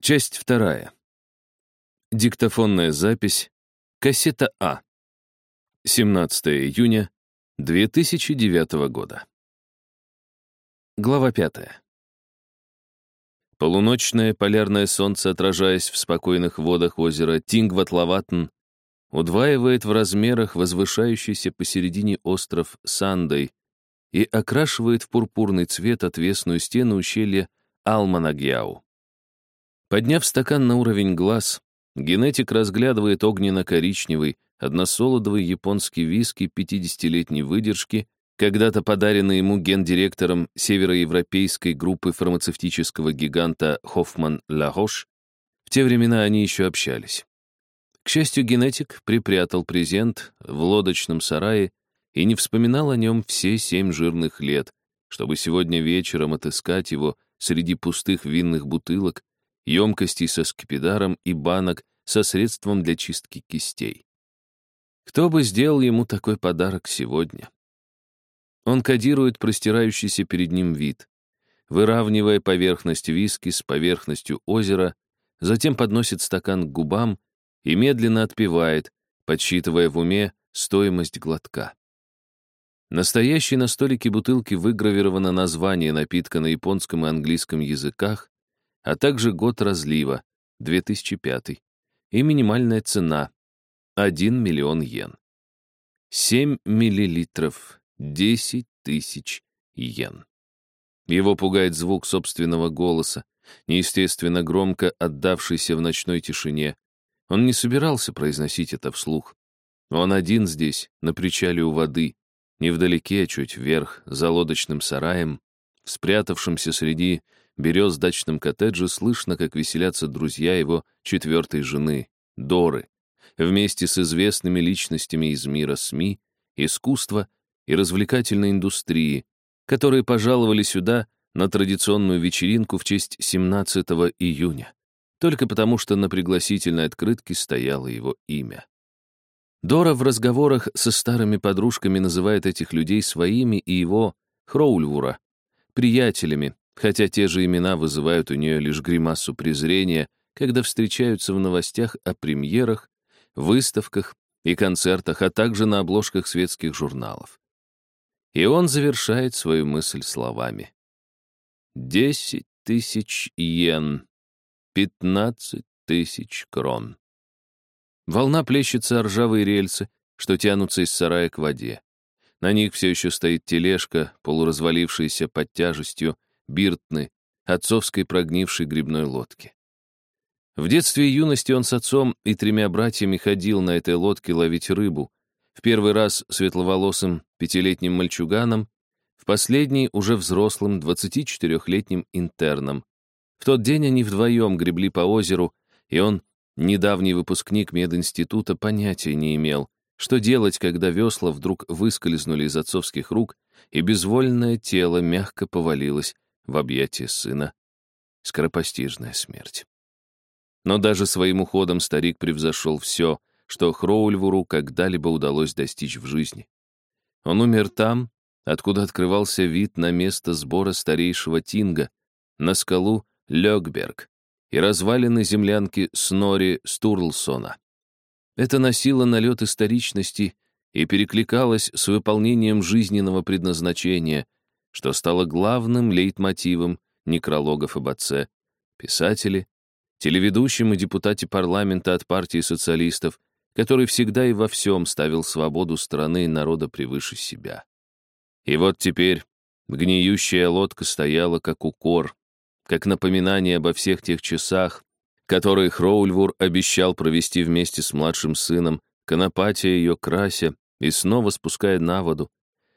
Часть вторая. Диктофонная запись. Кассета А. 17 июня 2009 года. Глава 5. Полуночное полярное солнце, отражаясь в спокойных водах озера Тингватлаватн, удваивает в размерах возвышающийся посередине остров Сандой и окрашивает в пурпурный цвет отвесную стену ущелья Алманагьяу. Подняв стакан на уровень глаз, генетик разглядывает огненно-коричневый, односолодовый японский виски 50-летней выдержки, когда-то подаренный ему гендиректором североевропейской группы фармацевтического гиганта Хоффман Лагош. В те времена они еще общались. К счастью, генетик припрятал презент в лодочном сарае и не вспоминал о нем все семь жирных лет, чтобы сегодня вечером отыскать его среди пустых винных бутылок емкостей со скипидаром и банок со средством для чистки кистей. Кто бы сделал ему такой подарок сегодня? Он кодирует простирающийся перед ним вид, выравнивая поверхность виски с поверхностью озера, затем подносит стакан к губам и медленно отпивает, подсчитывая в уме стоимость глотка. Настоящей на столике бутылки выгравировано название напитка на японском и английском языках, а также год разлива, 2005, и минимальная цена — 1 миллион йен. 7 миллилитров, 10 тысяч йен. Его пугает звук собственного голоса, неестественно громко отдавшийся в ночной тишине. Он не собирался произносить это вслух. Он один здесь, на причале у воды, невдалеке, чуть вверх, за лодочным сараем, спрятавшимся среди берез дачном коттедже слышно, как веселятся друзья его четвертой жены, Доры, вместе с известными личностями из мира СМИ, искусства и развлекательной индустрии, которые пожаловали сюда на традиционную вечеринку в честь 17 июня, только потому что на пригласительной открытке стояло его имя. Дора в разговорах со старыми подружками называет этих людей своими и его, Хроульвура, приятелями, хотя те же имена вызывают у нее лишь гримасу презрения, когда встречаются в новостях о премьерах, выставках и концертах, а также на обложках светских журналов. И он завершает свою мысль словами. «Десять тысяч йен, пятнадцать тысяч крон». Волна плещется о ржавые рельсы, что тянутся из сарая к воде. На них все еще стоит тележка, полуразвалившаяся под тяжестью, Биртны, отцовской прогнившей грибной лодки. В детстве и юности он с отцом и тремя братьями ходил на этой лодке ловить рыбу, в первый раз светловолосым пятилетним мальчуганом, в последний уже взрослым 24-летним интерном. В тот день они вдвоем гребли по озеру, и он, недавний выпускник мединститута, понятия не имел, что делать, когда весла вдруг выскользнули из отцовских рук, и безвольное тело мягко повалилось в объятия сына. Скоропостижная смерть. Но даже своим уходом старик превзошел все, что Хроульвуру когда-либо удалось достичь в жизни. Он умер там, откуда открывался вид на место сбора старейшего Тинга, на скалу Лёгберг и развалины землянки Снори Стурлсона. Это носило налет историчности и перекликалось с выполнением жизненного предназначения, что стало главным лейтмотивом некрологов об отце, писателе, телеведущем и депутате парламента от партии социалистов, который всегда и во всем ставил свободу страны и народа превыше себя. И вот теперь гниющая лодка стояла как укор, как напоминание обо всех тех часах, которые Хроульвур обещал провести вместе с младшим сыном, конопатия ее крася и снова спуская на воду,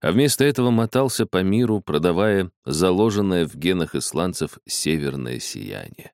а вместо этого мотался по миру, продавая заложенное в генах исландцев северное сияние.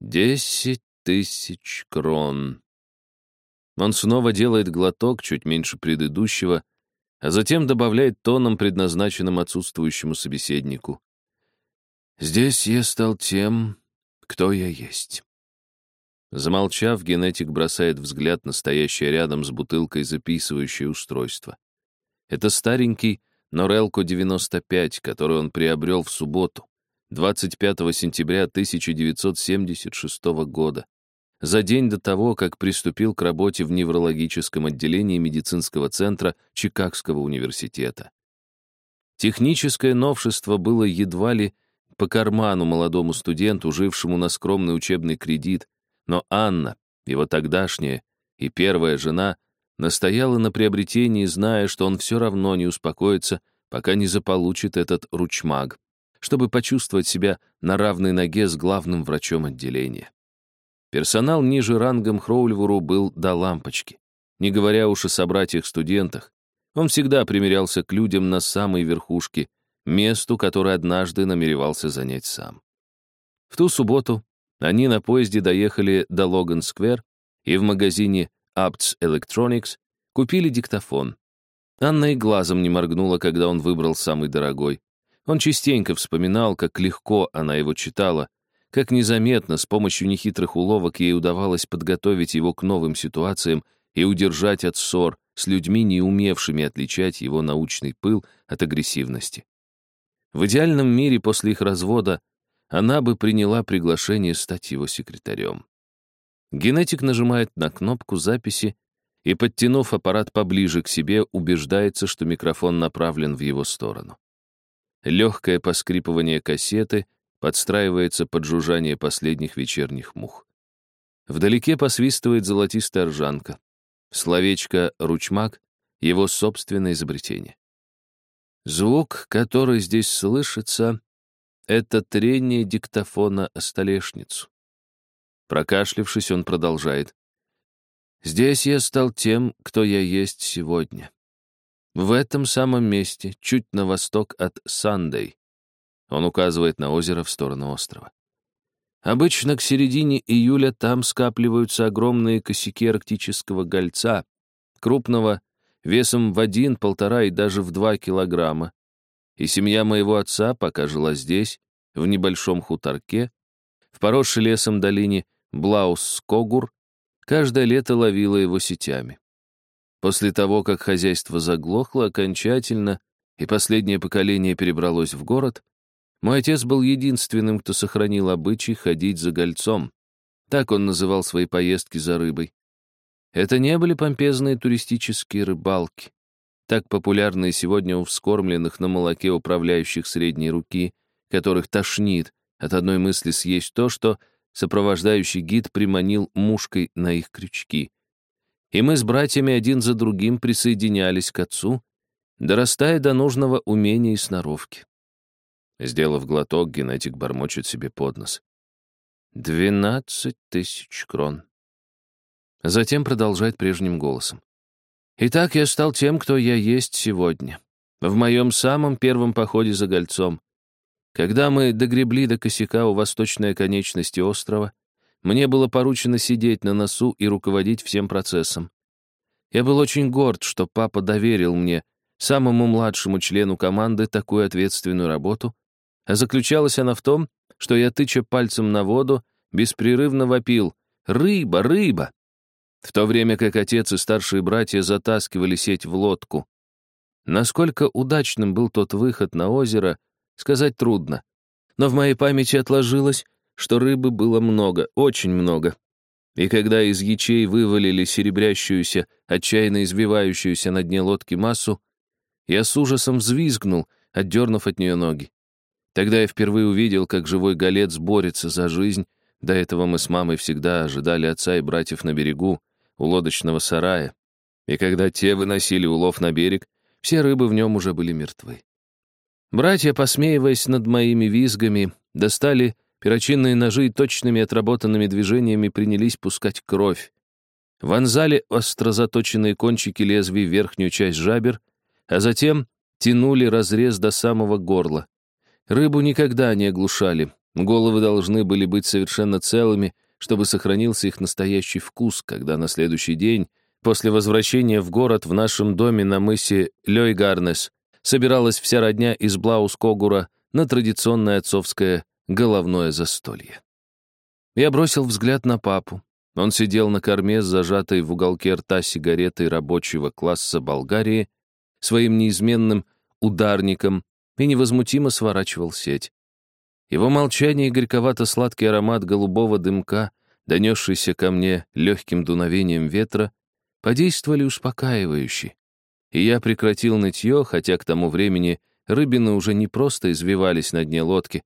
Десять тысяч крон. Он снова делает глоток, чуть меньше предыдущего, а затем добавляет тоном, предназначенным отсутствующему собеседнику. «Здесь я стал тем, кто я есть». Замолчав, генетик бросает взгляд на стоящее рядом с бутылкой записывающее устройство. Это старенький Норелко 95, который он приобрел в субботу, 25 сентября 1976 года, за день до того, как приступил к работе в неврологическом отделении медицинского центра Чикагского университета. Техническое новшество было едва ли по карману молодому студенту, жившему на скромный учебный кредит, но Анна, его тогдашняя и первая жена, настояла на приобретении, зная, что он все равно не успокоится, пока не заполучит этот ручмаг, чтобы почувствовать себя на равной ноге с главным врачом отделения. Персонал ниже рангом Хроульвуру был до лампочки, не говоря уж о собратьях-студентах. Он всегда примерялся к людям на самой верхушке, месту, которое однажды намеревался занять сам. В ту субботу они на поезде доехали до Логан-сквер и в магазине Apts Electronics купили диктофон. Анна и глазом не моргнула, когда он выбрал самый дорогой. Он частенько вспоминал, как легко она его читала, как незаметно, с помощью нехитрых уловок ей удавалось подготовить его к новым ситуациям и удержать от ссор с людьми, не умевшими отличать его научный пыл от агрессивности. В идеальном мире после их развода она бы приняла приглашение стать его секретарем. Генетик нажимает на кнопку записи и, подтянув аппарат поближе к себе, убеждается, что микрофон направлен в его сторону. Легкое поскрипывание кассеты подстраивается под жужжание последних вечерних мух. Вдалеке посвистывает золотистая ржанка. Словечко «ручмак» — его собственное изобретение. Звук, который здесь слышится, — это трение диктофона о столешницу. Прокашлившись, он продолжает. «Здесь я стал тем, кто я есть сегодня. В этом самом месте, чуть на восток от Сандей. Он указывает на озеро в сторону острова. Обычно к середине июля там скапливаются огромные косяки арктического гольца, крупного, весом в один, полтора и даже в два килограмма. И семья моего отца, пока жила здесь, в небольшом хуторке, в поросшей лесом долине Блаус-Скогур, каждое лето ловила его сетями. После того, как хозяйство заглохло окончательно, и последнее поколение перебралось в город, мой отец был единственным, кто сохранил обычай ходить за гольцом. Так он называл свои поездки за рыбой. Это не были помпезные туристические рыбалки, так популярные сегодня у вскормленных на молоке управляющих средней руки, которых тошнит от одной мысли съесть то, что сопровождающий гид приманил мушкой на их крючки. И мы с братьями один за другим присоединялись к отцу, дорастая до нужного умения и сноровки. Сделав глоток, генетик бормочет себе под нос. «Двенадцать тысяч крон». Затем продолжает прежним голосом. «Итак, я стал тем, кто я есть сегодня. В моем самом первом походе за гольцом. Когда мы догребли до косяка у восточной конечности острова, мне было поручено сидеть на носу и руководить всем процессом. Я был очень горд, что папа доверил мне, самому младшему члену команды, такую ответственную работу, а заключалась она в том, что я, тыча пальцем на воду, беспрерывно вопил «Рыба! Рыба!», в то время как отец и старшие братья затаскивали сеть в лодку. Насколько удачным был тот выход на озеро, сказать трудно. Но в моей памяти отложилось, что рыбы было много, очень много. И когда из ячей вывалили серебрящуюся, отчаянно извивающуюся на дне лодки массу, я с ужасом взвизгнул, отдернув от нее ноги. Тогда я впервые увидел, как живой голец борется за жизнь. До этого мы с мамой всегда ожидали отца и братьев на берегу, у лодочного сарая. И когда те выносили улов на берег, все рыбы в нем уже были мертвы. Братья, посмеиваясь над моими визгами, достали перочинные ножи и точными отработанными движениями принялись пускать кровь. Вонзали остро заточенные кончики лезвий в верхнюю часть жабер, а затем тянули разрез до самого горла. Рыбу никогда не оглушали. Головы должны были быть совершенно целыми, чтобы сохранился их настоящий вкус, когда на следующий день, после возвращения в город в нашем доме на мысе Лёйгарнес, собиралась вся родня из Блаус-Когура на традиционное отцовское головное застолье. Я бросил взгляд на папу. Он сидел на корме с зажатой в уголке рта сигаретой рабочего класса Болгарии, своим неизменным ударником и невозмутимо сворачивал сеть. Его молчание и горьковато-сладкий аромат голубого дымка, донесшийся ко мне легким дуновением ветра, подействовали успокаивающе. И я прекратил нытье, хотя к тому времени рыбины уже не просто извивались на дне лодки,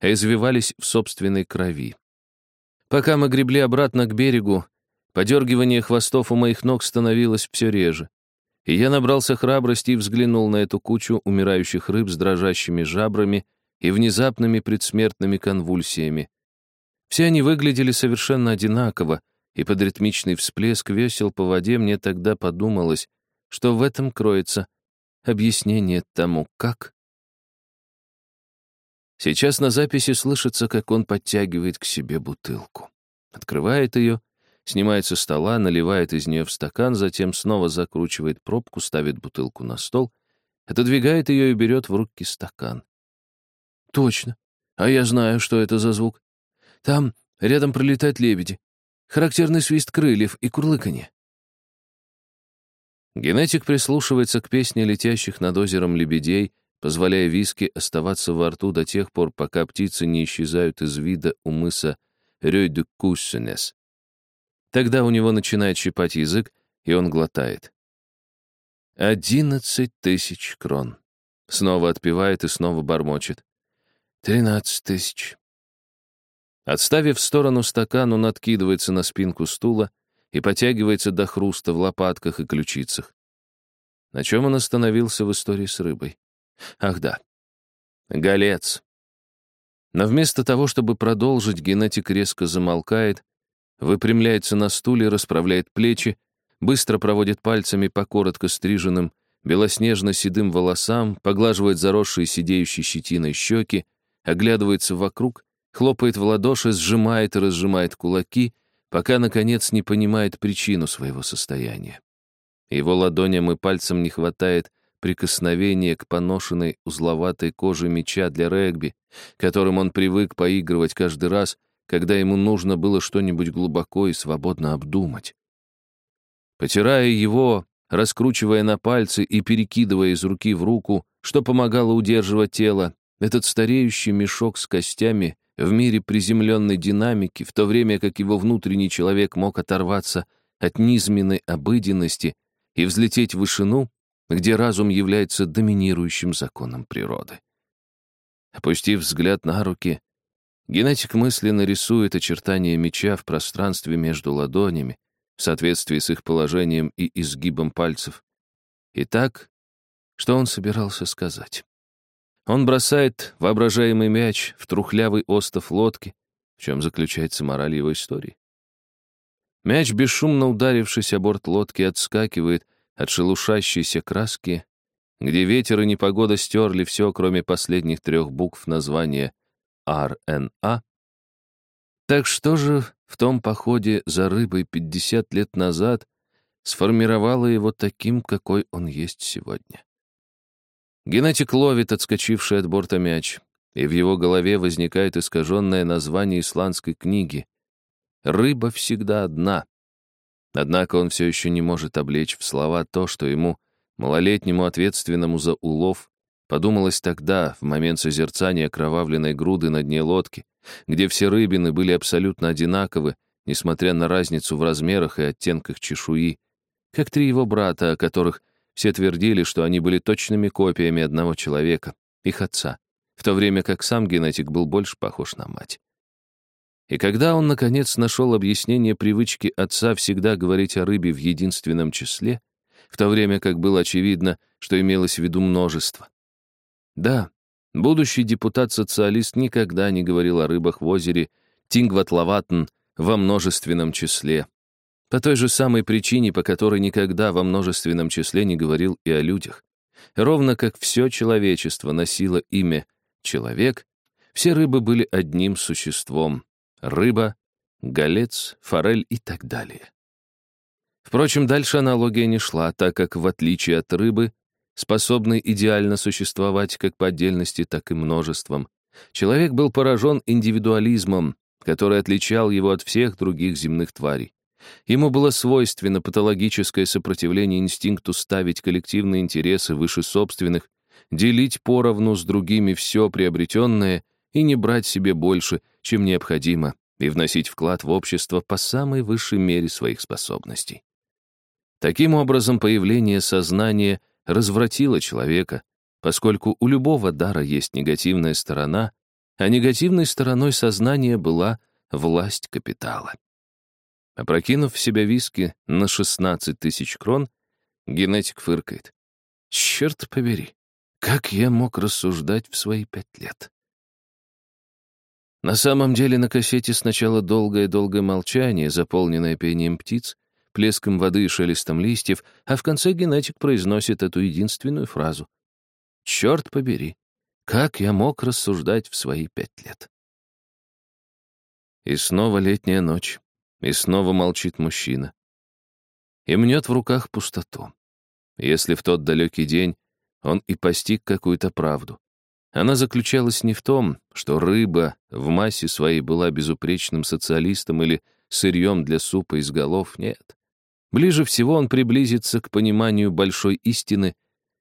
а извивались в собственной крови. Пока мы гребли обратно к берегу, подергивание хвостов у моих ног становилось все реже. И я набрался храбрости и взглянул на эту кучу умирающих рыб с дрожащими жабрами и внезапными предсмертными конвульсиями. Все они выглядели совершенно одинаково, и под ритмичный всплеск весел по воде мне тогда подумалось, что в этом кроется объяснение тому, как. Сейчас на записи слышится, как он подтягивает к себе бутылку. Открывает ее, снимает со стола, наливает из нее в стакан, затем снова закручивает пробку, ставит бутылку на стол, отодвигает ее и берет в руки стакан. Точно. А я знаю, что это за звук. Там рядом пролетают лебеди. Характерный свист крыльев и курлыканье. Генетик прислушивается к песне летящих над озером лебедей, позволяя виски оставаться во рту до тех пор, пока птицы не исчезают из вида у мыса Рёй-де-Куссенес. Тогда у него начинает щипать язык, и он глотает. «Одиннадцать тысяч крон». Снова отпевает и снова бормочет. «Тринадцать тысяч». Отставив в сторону стакан, он откидывается на спинку стула и потягивается до хруста в лопатках и ключицах. На чем он остановился в истории с рыбой? Ах да, голец. Но вместо того, чтобы продолжить, генетик резко замолкает, выпрямляется на стуле, расправляет плечи, быстро проводит пальцами по коротко стриженным, белоснежно-седым волосам, поглаживает заросшие сидеющей щетиной щеки, оглядывается вокруг, хлопает в ладоши, сжимает и разжимает кулаки, пока, наконец, не понимает причину своего состояния. Его ладоням и пальцам не хватает прикосновения к поношенной узловатой коже мяча для регби, которым он привык поигрывать каждый раз, когда ему нужно было что-нибудь глубоко и свободно обдумать. Потирая его, раскручивая на пальцы и перекидывая из руки в руку, что помогало удерживать тело, этот стареющий мешок с костями в мире приземленной динамики, в то время как его внутренний человек мог оторваться от низменной обыденности и взлететь в вышину, где разум является доминирующим законом природы. Опустив взгляд на руки, генетик мысленно рисует очертания меча в пространстве между ладонями, в соответствии с их положением и изгибом пальцев. Итак, что он собирался сказать? Он бросает воображаемый мяч в трухлявый остов лодки, в чем заключается мораль его истории. Мяч, бесшумно ударившись о борт лодки, отскакивает от шелушащейся краски, где ветер и непогода стерли все, кроме последних трех букв названия РНА. Так что же в том походе за рыбой 50 лет назад сформировало его таким, какой он есть сегодня? Генетик ловит отскочивший от борта мяч, и в его голове возникает искаженное название исландской книги. «Рыба всегда одна». Однако он все еще не может облечь в слова то, что ему, малолетнему ответственному за улов, подумалось тогда, в момент созерцания кровавленной груды на дне лодки, где все рыбины были абсолютно одинаковы, несмотря на разницу в размерах и оттенках чешуи, как три его брата, о которых все твердили, что они были точными копиями одного человека, их отца, в то время как сам генетик был больше похож на мать. И когда он, наконец, нашел объяснение привычки отца всегда говорить о рыбе в единственном числе, в то время как было очевидно, что имелось в виду множество. Да, будущий депутат-социалист никогда не говорил о рыбах в озере Тингватлаватн во множественном числе, по той же самой причине, по которой никогда во множественном числе не говорил и о людях. Ровно как все человечество носило имя «человек», все рыбы были одним существом — рыба, голец, форель и так далее. Впрочем, дальше аналогия не шла, так как, в отличие от рыбы, способной идеально существовать как по отдельности, так и множеством, человек был поражен индивидуализмом, который отличал его от всех других земных тварей. Ему было свойственно патологическое сопротивление инстинкту ставить коллективные интересы выше собственных, делить поровну с другими все приобретенное и не брать себе больше, чем необходимо, и вносить вклад в общество по самой высшей мере своих способностей. Таким образом, появление сознания развратило человека, поскольку у любого дара есть негативная сторона, а негативной стороной сознания была власть капитала. Опрокинув в себя виски на 16 тысяч крон, генетик фыркает. Черт побери, как я мог рассуждать в свои пять лет? На самом деле на кассете сначала долгое-долгое молчание, заполненное пением птиц, плеском воды и шелестом листьев, а в конце генетик произносит эту единственную фразу. «Черт побери, как я мог рассуждать в свои пять лет?» И снова летняя ночь, и снова молчит мужчина. И мнет в руках пустоту. Если в тот далекий день он и постиг какую-то правду, она заключалась не в том, что рыба в массе своей была безупречным социалистом или сырьем для супа из голов, нет. Ближе всего он приблизится к пониманию большой истины,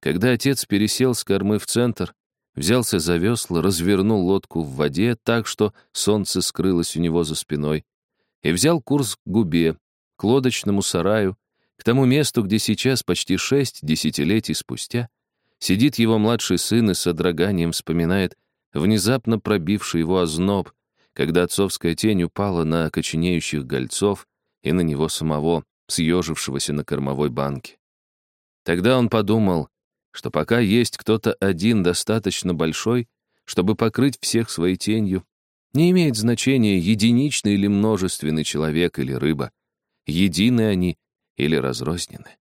когда отец пересел с кормы в центр, взялся за весла, развернул лодку в воде так, что солнце скрылось у него за спиной, и взял курс к губе, к лодочному сараю, к тому месту, где сейчас, почти шесть десятилетий спустя, Сидит его младший сын и с содроганием вспоминает внезапно пробивший его озноб, когда отцовская тень упала на окоченеющих гольцов и на него самого, съежившегося на кормовой банке. Тогда он подумал, что пока есть кто-то один достаточно большой, чтобы покрыть всех своей тенью, не имеет значения, единичный или множественный человек или рыба, едины они или разрознены.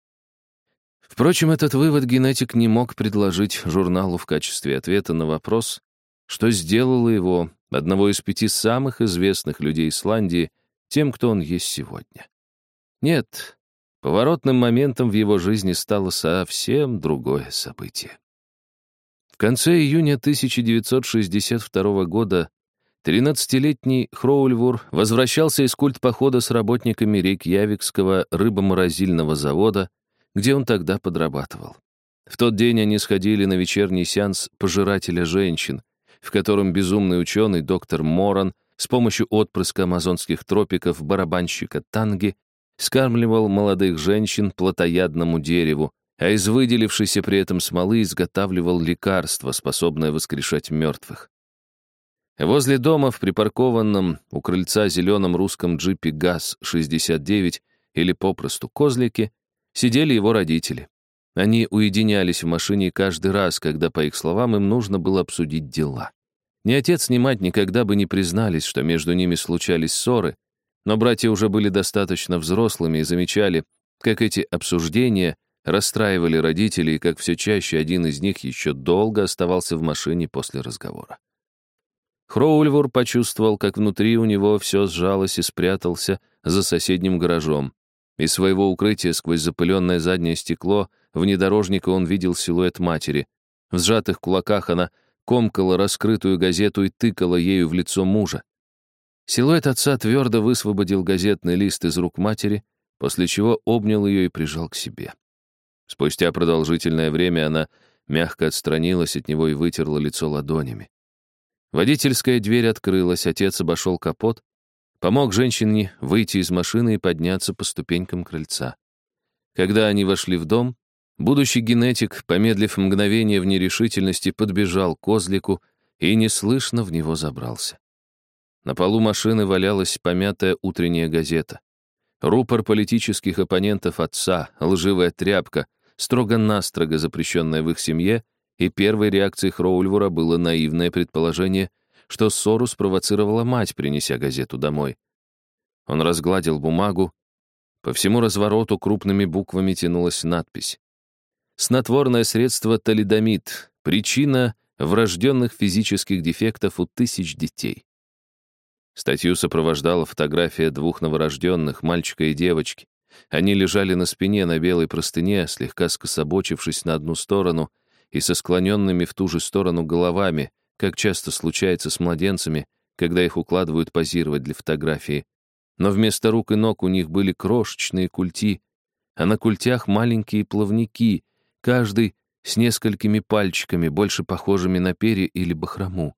Впрочем, этот вывод генетик не мог предложить журналу в качестве ответа на вопрос, что сделало его, одного из пяти самых известных людей Исландии, тем, кто он есть сегодня. Нет, поворотным моментом в его жизни стало совсем другое событие. В конце июня 1962 года 13-летний Хроульвур возвращался из культпохода с работниками Рейкьявикского рыбоморозильного завода, где он тогда подрабатывал. В тот день они сходили на вечерний сеанс пожирателя женщин, в котором безумный ученый доктор Моран с помощью отпрыска амазонских тропиков барабанщика Танги скармливал молодых женщин плотоядному дереву, а из выделившейся при этом смолы изготавливал лекарство, способное воскрешать мертвых. Возле дома в припаркованном у крыльца зеленом русском джипе ГАЗ-69 или попросту козлике сидели его родители. Они уединялись в машине каждый раз, когда, по их словам, им нужно было обсудить дела. Ни отец, ни мать никогда бы не признались, что между ними случались ссоры, но братья уже были достаточно взрослыми и замечали, как эти обсуждения расстраивали родителей, и как все чаще один из них еще долго оставался в машине после разговора. Хроульвур почувствовал, как внутри у него все сжалось и спрятался за соседним гаражом. Из своего укрытия сквозь запыленное заднее стекло внедорожника он видел силуэт матери. В сжатых кулаках она комкала раскрытую газету и тыкала ею в лицо мужа. Силуэт отца твердо высвободил газетный лист из рук матери, после чего обнял ее и прижал к себе. Спустя продолжительное время она мягко отстранилась от него и вытерла лицо ладонями. Водительская дверь открылась, отец обошел капот, Помог женщине выйти из машины и подняться по ступенькам крыльца. Когда они вошли в дом, будущий генетик, помедлив мгновение в нерешительности, подбежал к козлику и неслышно в него забрался. На полу машины валялась помятая утренняя газета. Рупор политических оппонентов отца, лживая тряпка, строго-настрого запрещенная в их семье, и первой реакцией Хроульвура было наивное предположение — что ссору спровоцировала мать, принеся газету домой. Он разгладил бумагу. По всему развороту крупными буквами тянулась надпись. «Снотворное средство талидомид. Причина врожденных физических дефектов у тысяч детей». Статью сопровождала фотография двух новорожденных, мальчика и девочки. Они лежали на спине на белой простыне, слегка скособочившись на одну сторону и со склоненными в ту же сторону головами, как часто случается с младенцами, когда их укладывают позировать для фотографии. Но вместо рук и ног у них были крошечные культи, а на культях маленькие плавники, каждый с несколькими пальчиками, больше похожими на перья или бахрому.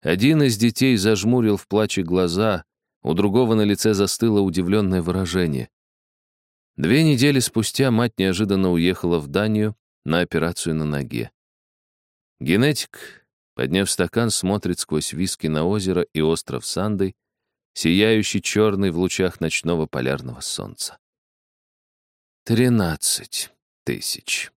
Один из детей зажмурил в плаче глаза, у другого на лице застыло удивленное выражение. Две недели спустя мать неожиданно уехала в Данию на операцию на ноге. Генетик, подняв стакан, смотрит сквозь виски на озеро и остров Сандой, сияющий черный в лучах ночного полярного солнца. Тринадцать тысяч.